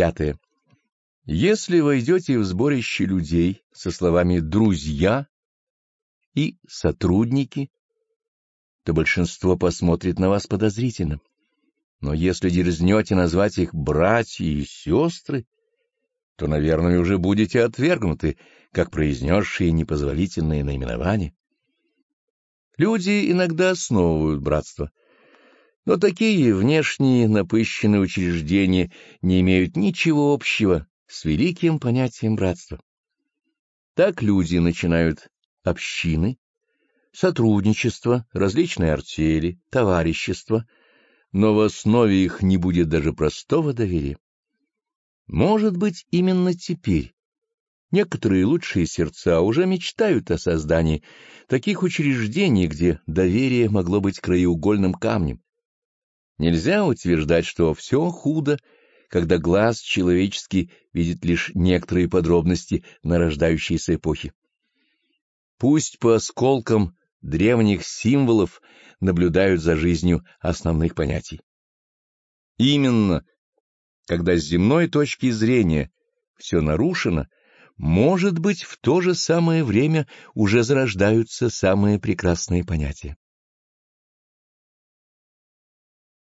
Пятое. Если войдете в сборище людей со словами «друзья» и «сотрудники», то большинство посмотрит на вас подозрительно. Но если дерзнете назвать их братья и сестры, то, наверное, уже будете отвергнуты, как произнесшие непозволительные наименования. Люди иногда основывают братство, но такие внешние напыщенные учреждения не имеют ничего общего с великим понятием братства. Так люди начинают общины, сотрудничество, различные артели, товарищества, но в основе их не будет даже простого доверия. Может быть, именно теперь некоторые лучшие сердца уже мечтают о создании таких учреждений, где доверие могло быть краеугольным камнем. Нельзя утверждать, что все худо, когда глаз человеческий видит лишь некоторые подробности нарождающейся эпохи. Пусть по осколкам древних символов наблюдают за жизнью основных понятий. Именно, когда с земной точки зрения все нарушено, может быть, в то же самое время уже зарождаются самые прекрасные понятия.